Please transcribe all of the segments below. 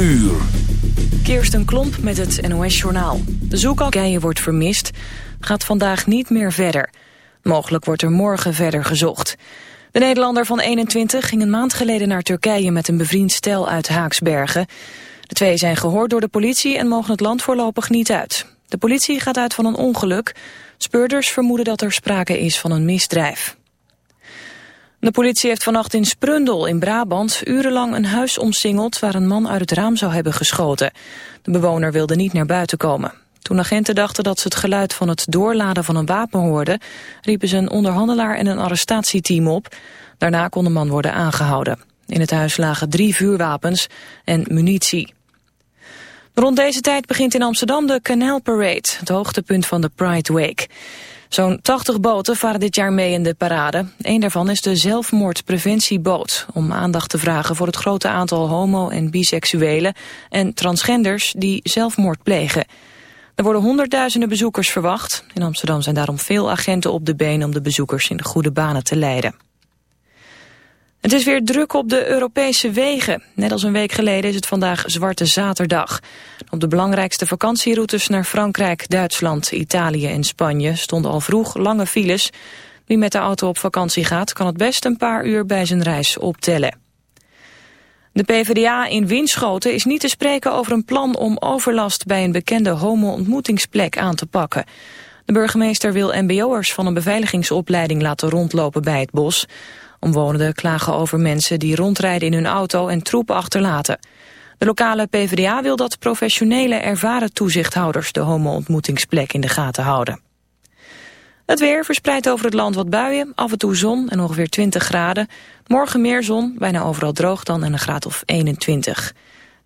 uur. Kirsten Klomp met het NOS-journaal. De zoekakkeien wordt vermist, gaat vandaag niet meer verder. Mogelijk wordt er morgen verder gezocht. De Nederlander van 21 ging een maand geleden naar Turkije met een bevriend stel uit Haaksbergen. De twee zijn gehoord door de politie en mogen het land voorlopig niet uit. De politie gaat uit van een ongeluk. Speurders vermoeden dat er sprake is van een misdrijf. De politie heeft vannacht in Sprundel in Brabant urenlang een huis omsingeld waar een man uit het raam zou hebben geschoten. De bewoner wilde niet naar buiten komen. Toen agenten dachten dat ze het geluid van het doorladen van een wapen hoorden, riepen ze een onderhandelaar en een arrestatieteam op. Daarna kon de man worden aangehouden. In het huis lagen drie vuurwapens en munitie. Rond deze tijd begint in Amsterdam de Canal Parade, het hoogtepunt van de Pride Week. Zo'n 80 boten varen dit jaar mee in de parade. Een daarvan is de zelfmoordpreventieboot... om aandacht te vragen voor het grote aantal homo- en biseksuelen... en transgenders die zelfmoord plegen. Er worden honderdduizenden bezoekers verwacht. In Amsterdam zijn daarom veel agenten op de been... om de bezoekers in de goede banen te leiden. Het is weer druk op de Europese wegen. Net als een week geleden is het vandaag Zwarte Zaterdag. Op de belangrijkste vakantieroutes naar Frankrijk, Duitsland, Italië en Spanje stonden al vroeg lange files. Wie met de auto op vakantie gaat, kan het best een paar uur bij zijn reis optellen. De PvdA in Winschoten is niet te spreken over een plan om overlast bij een bekende homo-ontmoetingsplek aan te pakken. De burgemeester wil mbo'ers van een beveiligingsopleiding laten rondlopen bij het bos. Omwonenden klagen over mensen die rondrijden in hun auto en troepen achterlaten. De lokale PvdA wil dat professionele ervaren toezichthouders de homo-ontmoetingsplek in de gaten houden. Het weer verspreidt over het land wat buien, af en toe zon en ongeveer 20 graden. Morgen meer zon, bijna overal droog dan en een graad of 21.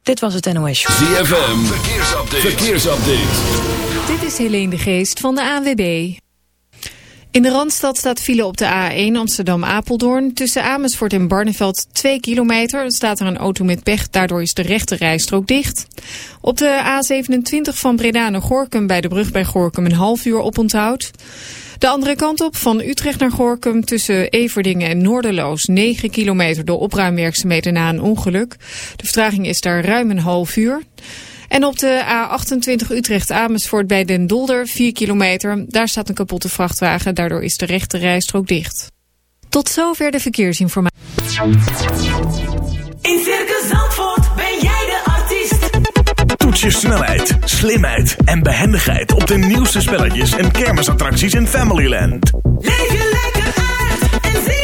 Dit was het NOS Show. ZFM, verkeersupdate. verkeersupdate. Dit is Helene de Geest van de ANWB. In de Randstad staat file op de A1 Amsterdam-Apeldoorn. Tussen Amersfoort en Barneveld 2 kilometer. Er staat er een auto met pech, daardoor is de rechte rijstrook dicht. Op de A27 van Breda naar Gorkum bij de brug bij Gorkum een half uur oponthoud. De andere kant op, van Utrecht naar Gorkum tussen Everdingen en Noorderloos 9 kilometer door opruimwerkzaamheden na een ongeluk. De vertraging is daar ruim een half uur. En op de A28 Utrecht-Amersfoort bij Den Dolder, 4 kilometer. Daar staat een kapotte vrachtwagen, daardoor is de rechte rijstrook dicht. Tot zover de verkeersinformatie. In Circus Zandvoort ben jij de artiest. Toets je snelheid, slimheid en behendigheid op de nieuwste spelletjes en kermisattracties in Familyland. Leef je lekker uit en zie.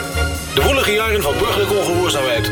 De woelige jaren van burgerlijke ongehoorzaamheid,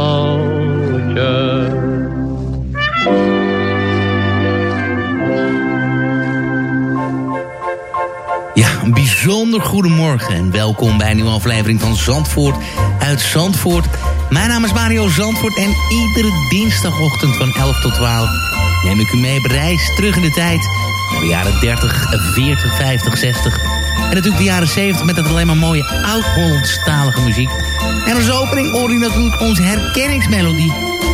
Een bijzonder goedemorgen en welkom bij een nieuwe aflevering van Zandvoort uit Zandvoort. Mijn naam is Mario Zandvoort en iedere dinsdagochtend van 11 tot 12 neem ik u mee op reis terug in de tijd. Naar de jaren 30, 40, 50, 60 en natuurlijk de jaren 70 met het alleen maar mooie oud-Hollandstalige muziek. En als opening hoor je natuurlijk onze herkenningsmelodie.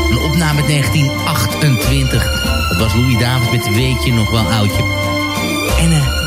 Een opname uit 1928. Dat was Louis David met Weet je nog wel oudje. En eh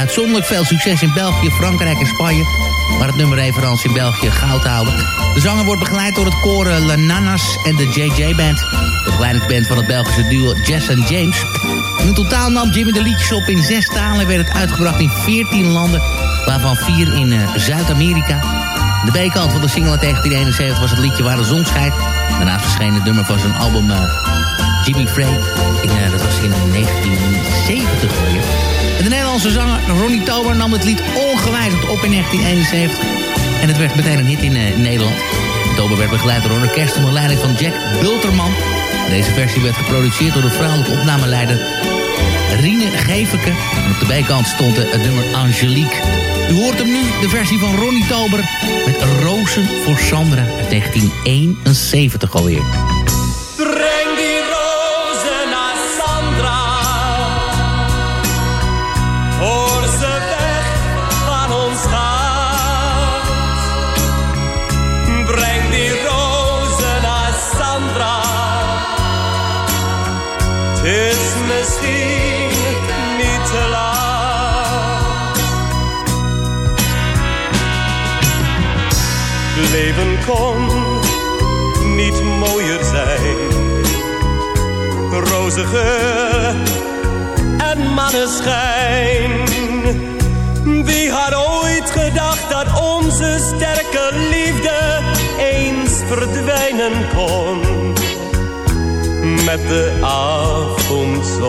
uitzonderlijk veel succes in België, Frankrijk en Spanje. waar het nummer referentie in België goud haalde. De zanger wordt begeleid door het koor La Nanas en de JJ Band. De begeleidingsband van het Belgische duo Jess en James. In totaal nam Jimmy de liedjes op in zes talen... werd het uitgebracht in 14 landen, waarvan vier in uh, Zuid-Amerika. De B-kant van de single uit 1971 was het liedje Waar de zon schijnt. Daarnaast verscheen het nummer van zijn album uh, Jimmy Frey. In, uh, dat was in 1970 alweer. De Nederlandse zanger Ronnie Tober nam het lied ongewijzigd op in 1971. En het werd meteen een hit in Nederland. Tober werd begeleid door een orkest onder leiding van Jack Bulterman... Deze versie werd geproduceerd door de vrouwelijke opnameleider Rine Geveke. En op de bijkant stond het nummer Angelique. U hoort hem nu, de versie van Ronnie Tober... met Rozen voor Sandra uit 1971 alweer. Geur en maneschijn. Wie had ooit gedacht dat onze sterke liefde eens verdwijnen kon? met de avondzon.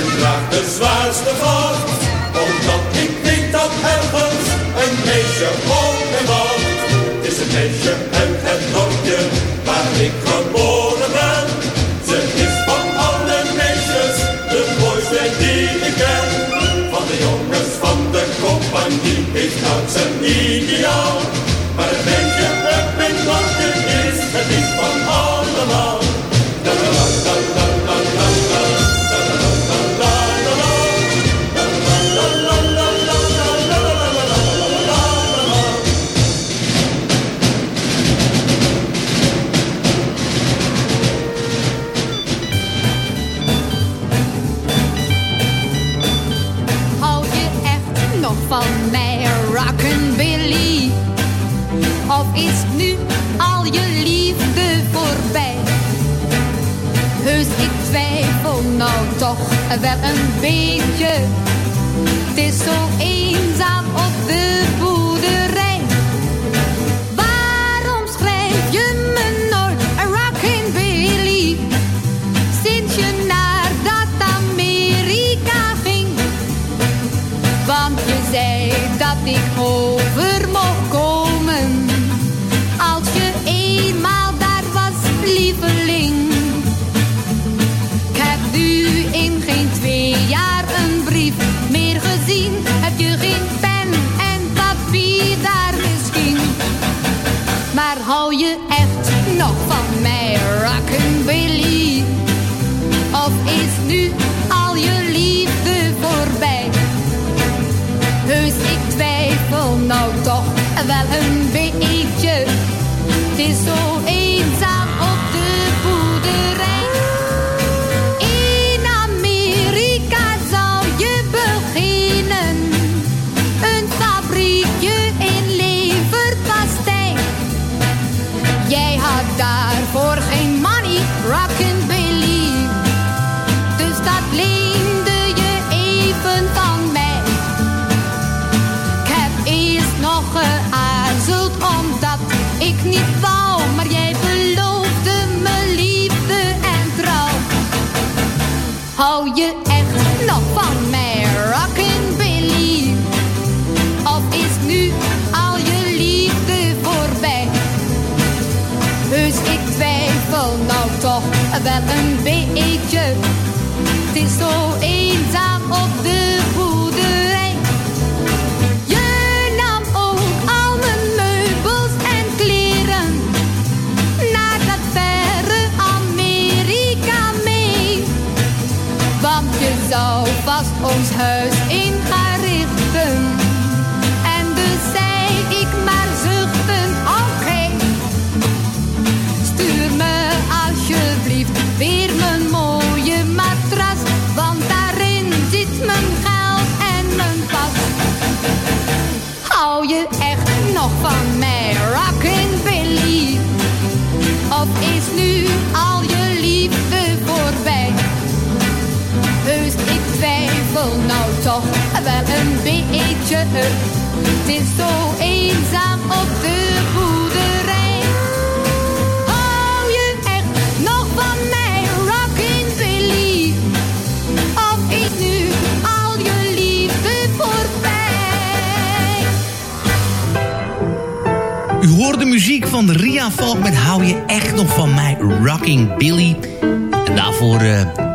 En draag de zwaarste vacht. Omdat ik weet dat ergens een meisje op me wacht. Het is een meisje uit het dorpje waar ik geboren ben. Ze is van alle meisjes de mooiste die ik ken. Van de jongens van de compagnie heeft dat zijn ideaal. Wel een beetje. Wel een beetje. Het is zo wel een beetje. Het is zo eenzaam op de toch wel een beetje. Het is zo eenzaam op de boerderij. Hou je echt nog van mij, Rockin' Billy? Of is nu al je liefde voorbij? U hoort de muziek van Ria Valk met Hou je echt nog van mij, Rocking Billy. En daarvoor eh,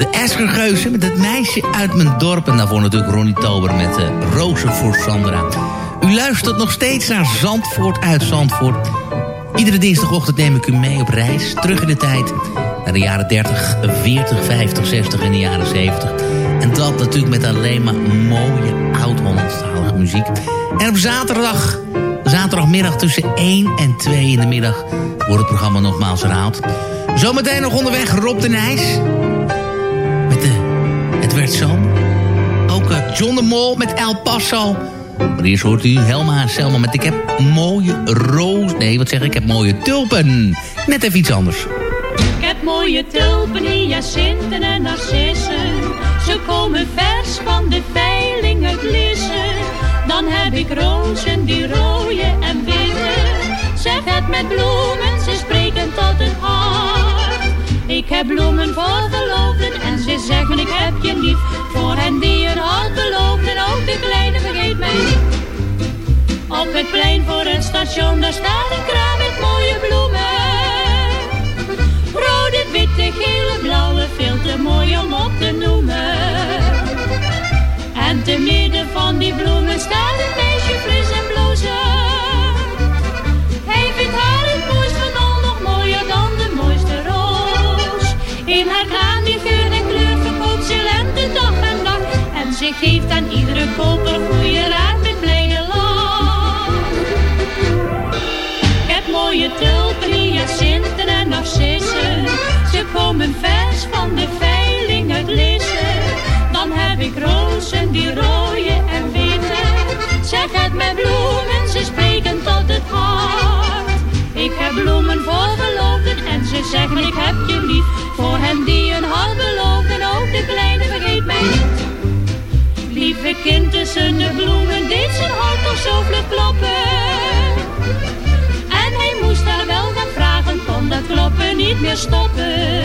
de Eskergeuzen met het meisje uit mijn dorp. En daarvoor natuurlijk Ronnie Tober met uh, Rozen voor Sandra. U luistert nog steeds naar Zandvoort uit Zandvoort. Iedere dinsdagochtend neem ik u mee op reis. Terug in de tijd naar de jaren 30, 40, 50, 60 en de jaren 70. En dat natuurlijk met alleen maar mooie oud-Hollandstalige muziek. En op zaterdag, zaterdagmiddag tussen 1 en 2 in de middag... wordt het programma nogmaals herhaald. Zometeen nog onderweg Rob de Nijs. Zomer. Ook eh, John de Mol met El Paso. Maar eerst hoort u Helma Selma met Ik heb mooie roos... Nee, wat zeg ik? Ik heb mooie tulpen. Net even iets anders. Ik heb mooie tulpen, hyacinten en narcissen. Ze komen vers van de veiling uit Lissen. Dan heb ik rozen die rooien en witte. Zeg het met bloemen, ze spreken tot het. Ik heb bloemen voor verloofden en ze zeggen ik heb je lief. Voor hen die een hart beloofden, ook de kleine vergeet mij niet. Op het plein voor het station, daar staat een kraam met mooie bloemen. Rode, witte, gele, blauwe, veel te mooi om op te noemen. En te midden van die bloemen staat En geeft aan iedere koper goede raad met blijde. Ik heb mooie tulpen, hyacinten en narcissen. Ze komen vers van de veiling uit Lissen. Dan heb ik rozen die rooien en witte. Zeg het met bloemen, ze spreken tot het hart. Ik heb bloemen voor verloofden en ze zeggen ik heb je lief. Voor hen die een hart beloofden, Lieve kind tussen de bloemen deed zijn hart toch zo vlug kloppen. En hij moest haar wel gaan vragen, kon dat kloppen niet meer stoppen.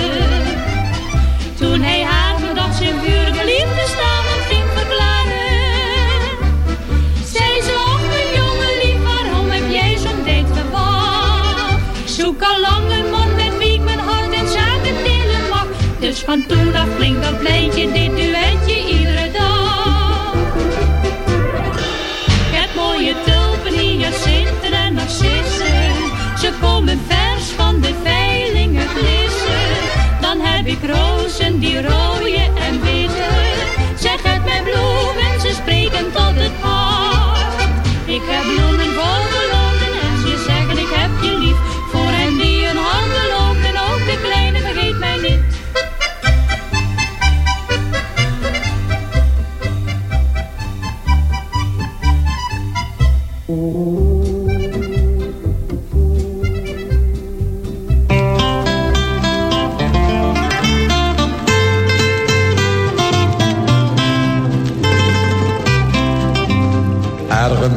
Toen hij haar verdacht zijn vurige liefde samen ging verklaren. Zei ze, och jongen lief, waarom heb jij zo'n date gewacht? Zoek al lang een man met wie ik mijn hart en zaken delen mag. Dus van toen af klinkt dat pleintje, dit duetje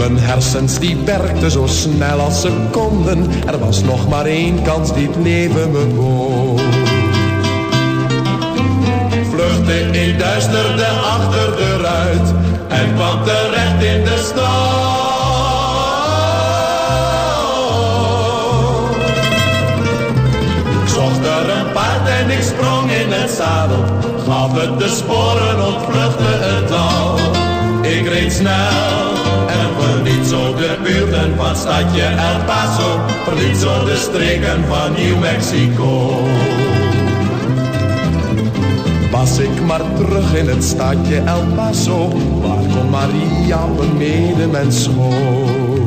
Mijn hersens die werkten zo snel als ze konden. Er was nog maar één kans die leven me bood. Vluchtte in duisterde achter de ruit en kwam terecht in de stad. Ik en ik sprong in het zadel. Gaf het de sporen, ontvluchtte het dal. Ik reed snel buurten van stadje El Paso. Verliet zo de streken van New Mexico. Was ik maar terug in het stadje El Paso, waar kon Maria een medemens schoot.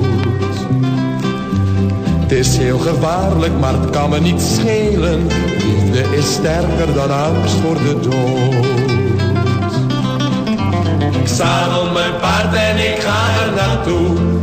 Het is heel gevaarlijk, maar het kan me niet schelen. Liefde is sterker dan angst voor de dood. Ik zadel mijn paard en ik ga er naartoe.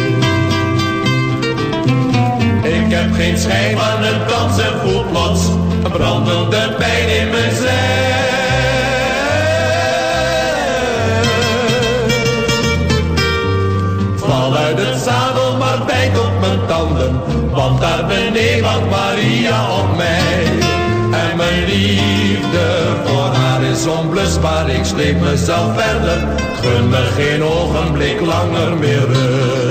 Geen schijn van een dans en plots een brandende pijn in mijn zij. Val uit het zadel, maar bijt op mijn tanden, want daar beneden wacht Maria op mij. En mijn liefde voor haar is onblusbaar, ik sleep mezelf verder, gun me geen ogenblik langer meer rust.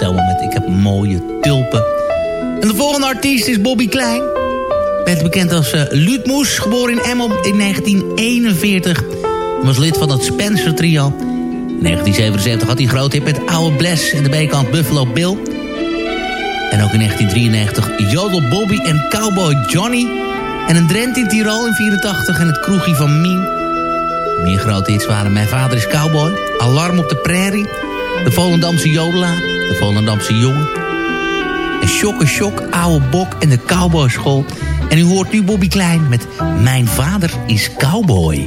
Ik heb mooie tulpen. En de volgende artiest is Bobby Klein. Beter bekend als uh, geboren in Emmen in 1941. Hij was lid van het Spencer Trio. In 1977 had hij een groot hit met Oude Bless en de B-kant Buffalo Bill. En ook in 1993 Jodel Bobby en Cowboy Johnny. En een Drent in Tirol in 84 en het kroegje van Mien. Meer grote hits waren Mijn Vader is Cowboy, Alarm op de Prairie... De Volendamse Jodelaar, De Volendamse Jongen... En Shock Shock, Oude Bok en de Cowboyschool. En u hoort nu Bobby Klein met Mijn Vader is Cowboy.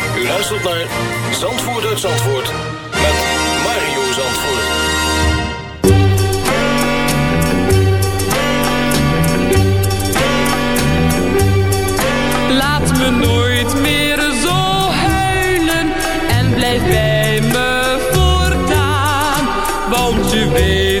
U luistert naar Zandvoort uit Zandvoort met Mario Zandvoort. Laat me nooit meer zo huilen en blijf bij me voortaan. Want je weet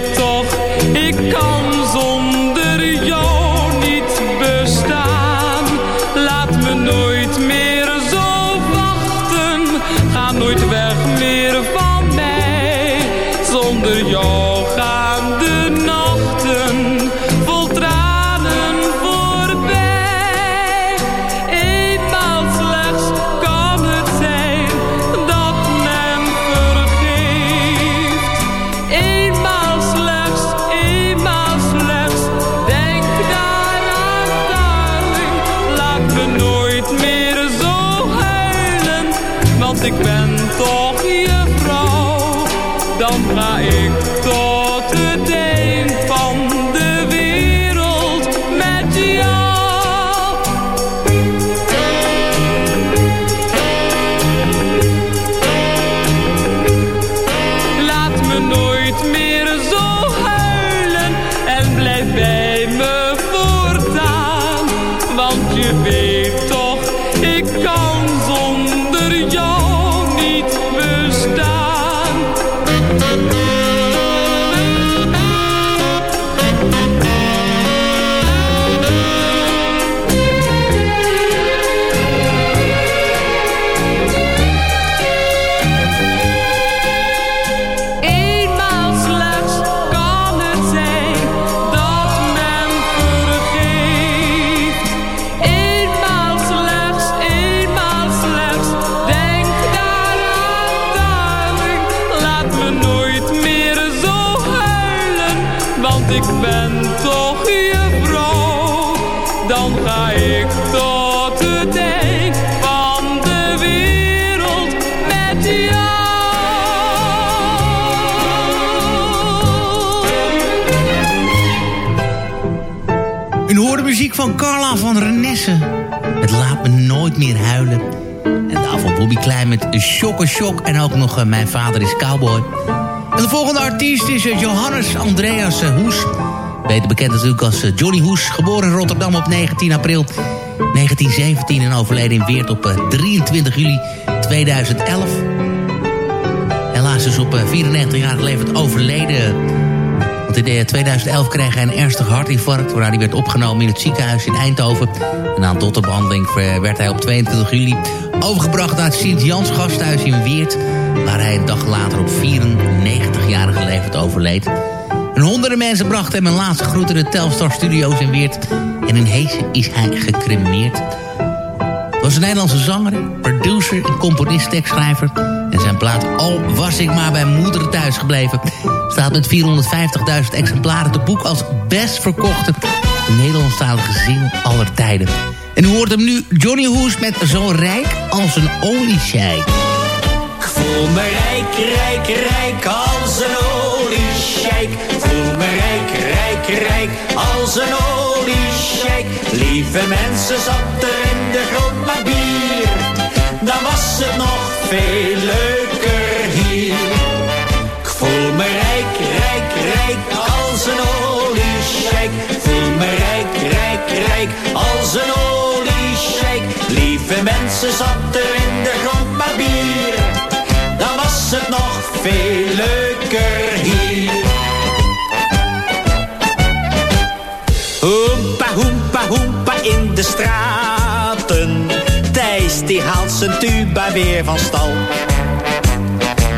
nooit meer huilen. En daarvan Bobby Klein met Shock Shock. En ook nog eh, Mijn vader is cowboy. En de volgende artiest is eh, Johannes Andreas eh, Hoes. Beter bekend natuurlijk als Johnny Hoes. Geboren in Rotterdam op 19 april 1917 en overleden in Weert op eh, 23 juli 2011. Helaas is op 94-jarige leeftijd overleden. In eh, 2011 kreeg hij een ernstig hartinfarct... waarna hij werd opgenomen in het ziekenhuis in Eindhoven. En aan dotterbehandeling eh, werd hij op 22 juli overgebracht naar het Sint-Jans gasthuis in Weert... waar hij een dag later op 94-jarige leeftijd overleed. En honderden mensen brachten hem een laatste groet in de Telstar Studio's in Weert. En in Heesen is hij gecremeerd. Was een Nederlandse zanger, producer en componist, tekstschrijver. En zijn plaat Al was ik maar bij moeder thuis gebleven... staat met 450.000 exemplaren te boek als best verkochte... Nederlandstalige single aller tijden. En u hoort hem nu, Johnny Hoes met Zo rijk als een oliescheik. Ik voel me rijk, rijk, rijk als een oliescheik. Ik voel me rijk, rijk, rijk als een oliescheik. Lieve mensen, zat er in de grond maar bier. Dan was het nog veel leuker hier. Ik voel me rijk, rijk, rijk als een oliescheik. Ik voel me rijk, rijk, rijk als een oliescheik. Lieve mensen, zat er in de grond maar bier. Dan was het nog veel leuker hier. Cuba weer van stal.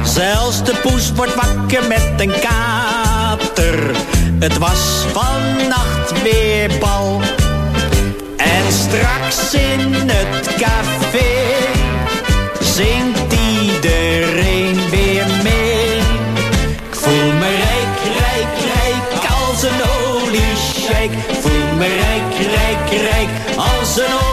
Zelfs de poes wordt wakker met een kater. Het was vannacht weer bal. En straks in het café zingt iedereen weer mee. Ik voel me rijk, rijk, rijk als een oliesjeik. Ik voel me rijk, rijk, rijk als een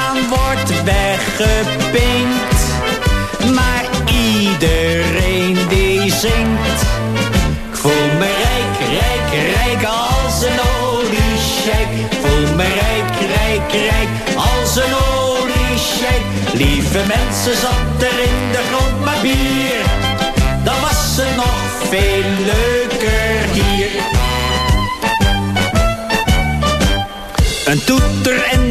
wordt weggepinkt. Maar iedereen die zingt. Ik voel me rijk, rijk, rijk als een oliesjeik. Ik voel me rijk, rijk, rijk als een oliesjeik. Lieve mensen, zat er in de grond maar bier. Dan was het nog veel leuker hier. Een toeter en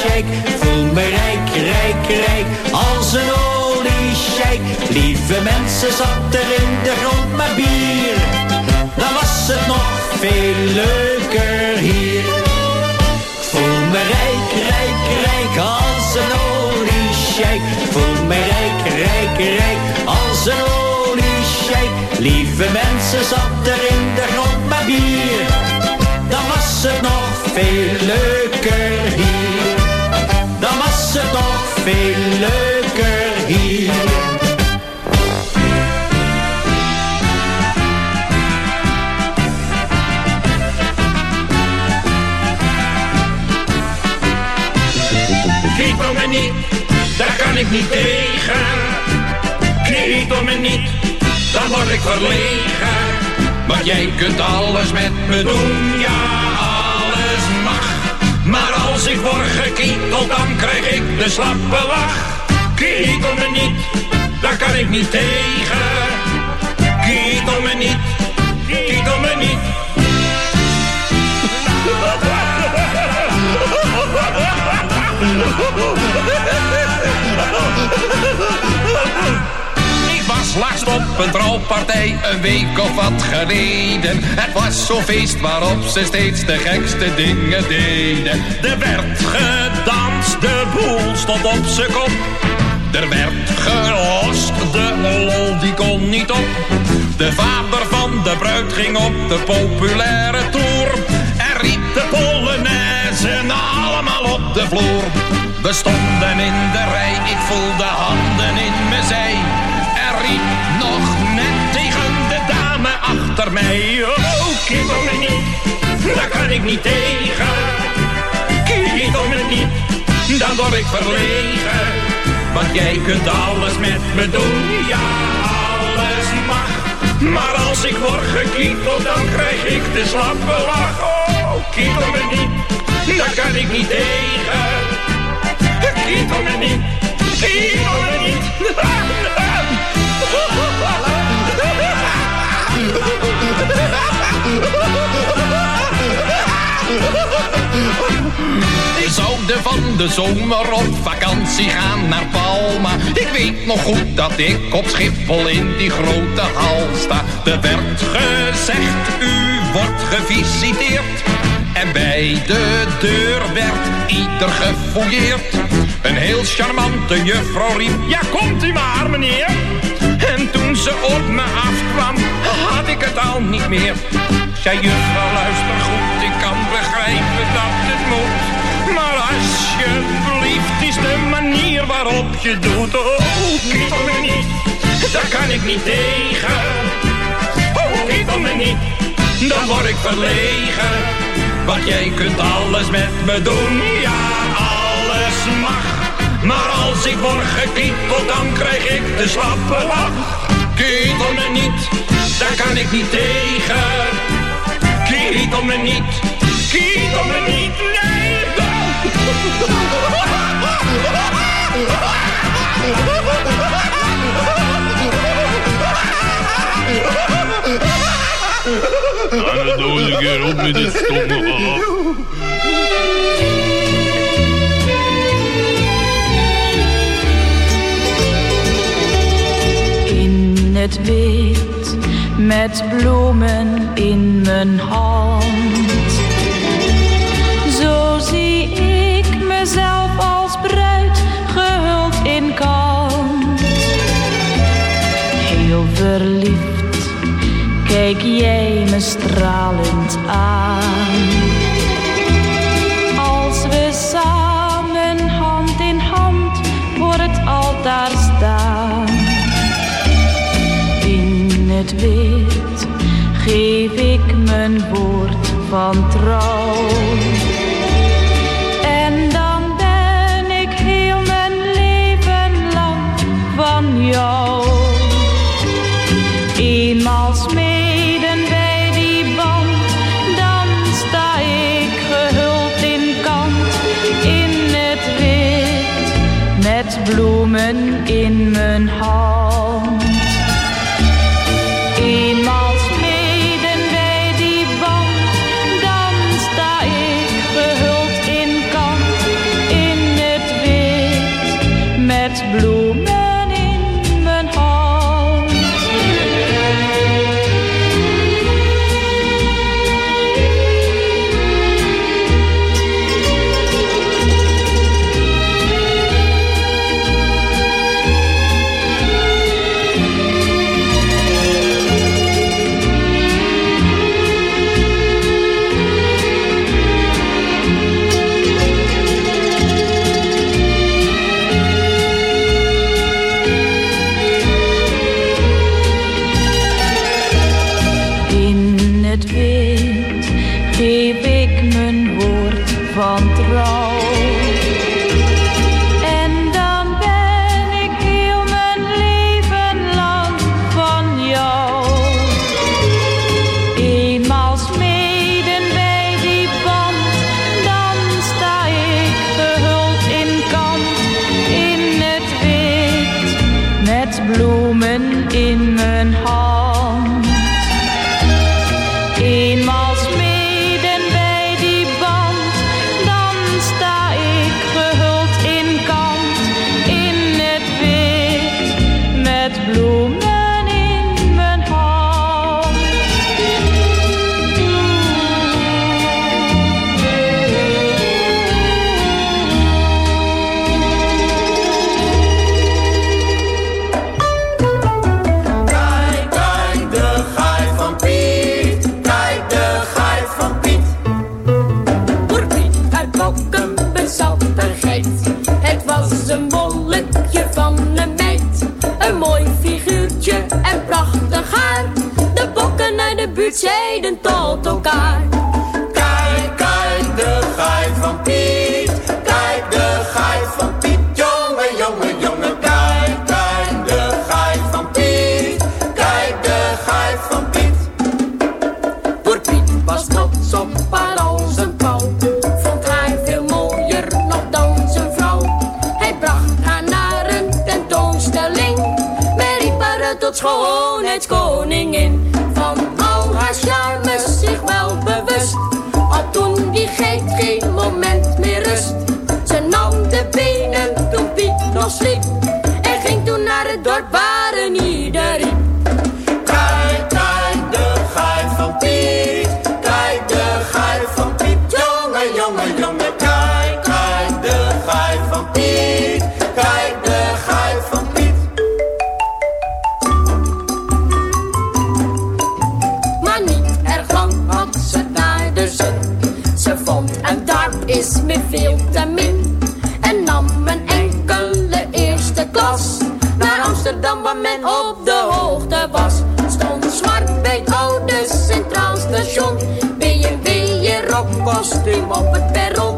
Voel me rijk, rijk, rijk als een oliesjeik. Lieve mensen, zat er in de grond maar bier. Dan was het nog veel leuker hier. Voel me rijk, rijk, rijk als een oliesjeik. Ik Voel me rijk, rijk, rijk als een oliesjeik. Lieve mensen, zat er in de niet tegen. Kniet om me niet, dan word ik verlegen. Want jij kunt alles met me doen, ja, alles mag. Maar als ik word gekieteld, dan krijg ik de slappe lach. Kiet om me niet, daar kan ik niet tegen. Kiet om me niet, kiet om me niet. Ik was laatst op een trouwpartij, een week of wat geleden. Het was zo'n feest waarop ze steeds de gekste dingen deden. Er werd gedanst, de boel stond op z'n kop. Er werd gelost, de lol die kon niet op. De vader van de bruid ging op de populaire tour. En riep de Polonaise op de vloer. We stonden in de rij, ik voelde handen in mijn zij. En riep nog net tegen de dame achter mij. Oh, kiet me niet, daar kan ik niet tegen. Kiet me niet, dan word ik verlegen. Want jij kunt alles met me doen, ja, alles mag. Maar als ik word gekieteld, dan krijg ik de slappe lach. Oh, kietel me niet, daar kan ik niet tegen. Kietel me niet, kietel me niet. We zouden van de zomer op vakantie gaan naar Palma. Ik weet nog goed dat ik op Schiphol in die grote hal sta. Er werd gezegd, u wordt gevisiteerd. En bij de deur werd ieder gefouilleerd. Een heel charmante juffrouw riep, ja komt u maar meneer. En toen ze op me afkwam, had ik het al niet meer. Zei juffrouw, luister goed, ik kan begrijpen dat het moet. Maar alsjeblieft is de manier waarop je doet. Oh, kietel me niet, daar kan ik niet tegen. Oh, om me niet, dan word ik verlegen. Want jij kunt alles met me doen, ja, alles mag. Maar als ik word gekieteld, dan krijg ik de slappe lach. Kietel me niet, daar kan ik niet tegen. Kietel me niet, kietel me niet, nee. Ga op met dit stomme. In het wit met bloemen in mijn hand. Zo zie ik mezelf als bruid gehuld in kant. Heel verliefd kijk jij me stralend aan. Als we samen hand in hand voor het altaar staan. In het wit geef ik mijn woord van trouw. Buurt zeiden tot elkaar. Kijk, kijk, de gaai van Piet. Kijk, de gaai van Piet. Jongen, jongen, jongen. Kijk, kijk, de gaai van Piet. Kijk, de gaai van Piet. Voor Piet was trots op haar een pauw. Vond haar veel mooier nog dan zijn vrouw. Hij bracht haar naar een tentoonstelling. Men riep haar tot schoonheidskoningin. Haar charmes zich wel bewust. Al toen die geit geen moment meer rust. Ze nam de benen toen Piet nog sliep. Dorp is me veel te min. En nam een enkele eerste klas naar Amsterdam waar men op de hoogte was. Stond zwart bij het oude Centraal Station. BMW in rockkostuum op het perron.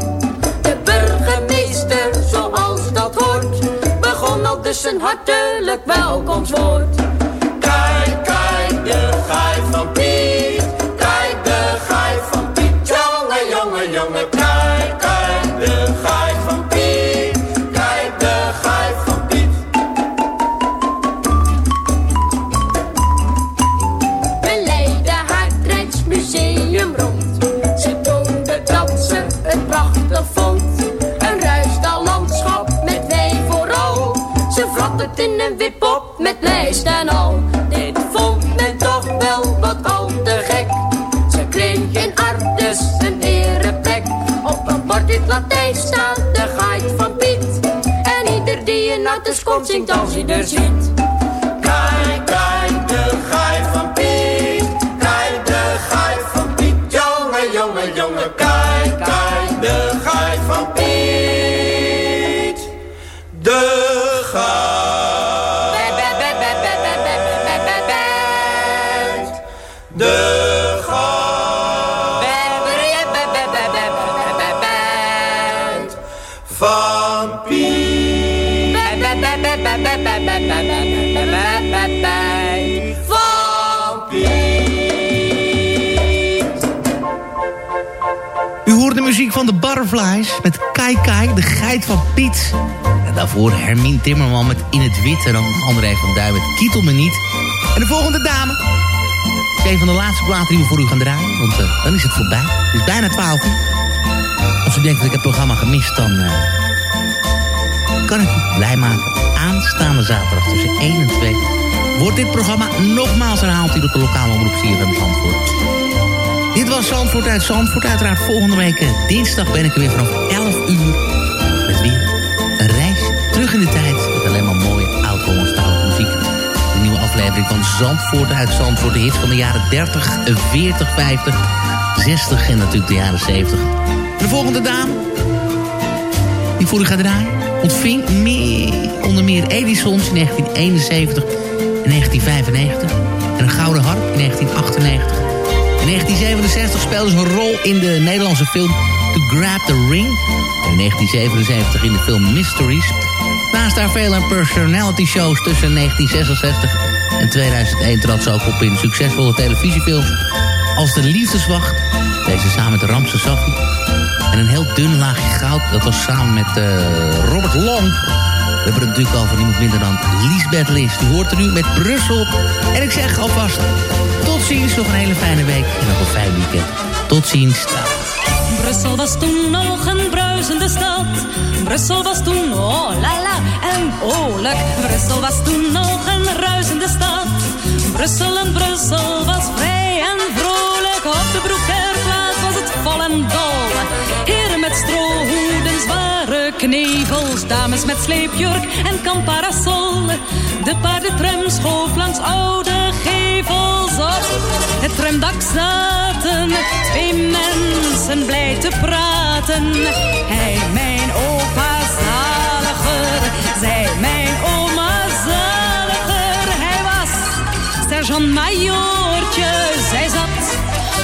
De burgemeester, zoals dat hoort, begon al dus een hartelijk welkomstwoord. Komt zingt als hij er. Met Kai Kai, de geit van Piet. En daarvoor Hermine Timmerman met In het Wit. En dan André van Duin met Kietel me niet. En de volgende dame. een van de laatste platen die we voor u gaan draaien. Want eh, dan is het voorbij. Het is bijna 12 uur. Als u denkt dat ik het programma gemist, dan eh, kan ik u blij maken. Aanstaande zaterdag tussen 1 en 2 wordt dit programma nogmaals herhaald hier de lokale omroep CFM Zandvoort. Dit was Zandvoort uit Zandvoort. Uiteraard volgende week eh, dinsdag ben ik er weer vanaf 11 uur. Met weer een reis terug in de tijd. Met alleen maar mooie oud-Hollandstalige muziek. Een nieuwe aflevering van Zandvoort uit Zandvoort. De hits van de jaren 30, 40, 50, 60 en natuurlijk de jaren 70. De volgende dame, die voor u gaat draaien, ontving meer, onder meer Edisons in 1971 en 1995. En een gouden harp in 1998. In 1967 speelde ze een rol in de Nederlandse film To Grab the Ring. En in 1977 in de film Mysteries. Naast haar vele personality shows tussen 1966 en 2001 trad ze ook op in succesvolle televisiefilms als De Liefdeswacht. Deze samen met Ramse Safi. En een heel dun laagje goud. Dat was samen met eh, Robert Long. We hebben het natuurlijk al van niemand minder dan Liesbeth List. U hoort er nu met Brussel. En ik zeg alvast tot ziens. Nog een hele fijne week en nog een fijn weekend. Tot ziens. Brussel was toen nog een bruisende stad. Brussel was toen, oh la la, en oorlijk. Brussel was toen nog een ruisende stad. Brussel en Brussel was vrij en vrolijk. Op de Broekerplaats was het vol en dol. Heren met strohoeden, knevels. Dames met sleepjurk en kamparasol. De paardentram schoof langs oude gevels op. Het tramdak zaten twee mensen blij te praten. Hij, mijn opa zaliger, zij, mijn oma zaliger. Hij was sergeant majoortje, zij zat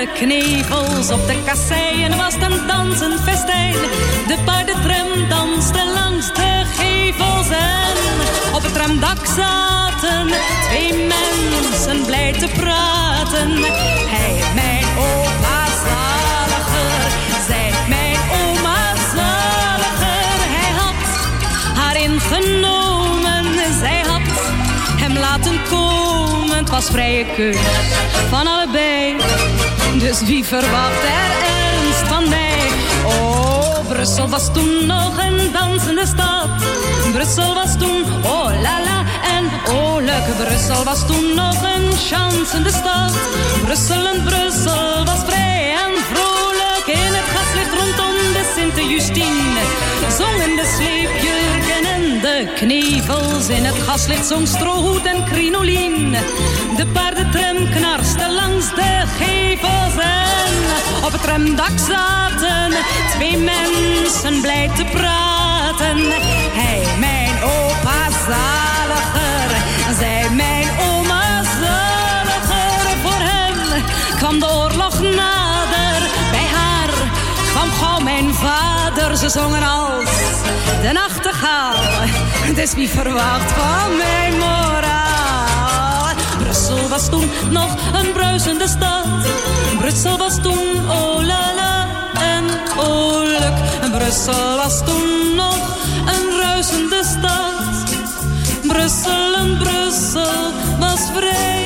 De knevels op de kasseien was een dansend festijn. De paardentram danste langs de gevels en op het tramdak zaten twee mensen blij te praten. Hij, mijn opa zaliger, zij, mijn oma zaliger. Hij had haar ingenomen, zij had hem laten komen. Het was vrije keus van allebei. Dus wie verwacht er ernst van mij? Oh, Brussel was toen nog een dansende stad. Brussel was toen, oh la la, en oorlijk. Brussel was toen nog een chansende stad. Brussel en Brussel was vrij en vrolijk in het gaslicht rondom de Sint-Justine. Zongen de sleepjurken de knevels in het gaslicht zong strohoed en crinolien. De paardentram knarste langs de gevels en op het tramdak zaten twee mensen blij te praten. Hij, mijn opa zaliger, Ze zongen als de nachtegaal, dus wie verwacht van mijn moraal? Brussel was toen nog een bruisende stad. Brussel was toen oh la la en oh. Brussel was toen nog een ruisende stad. Brussel en Brussel was vrij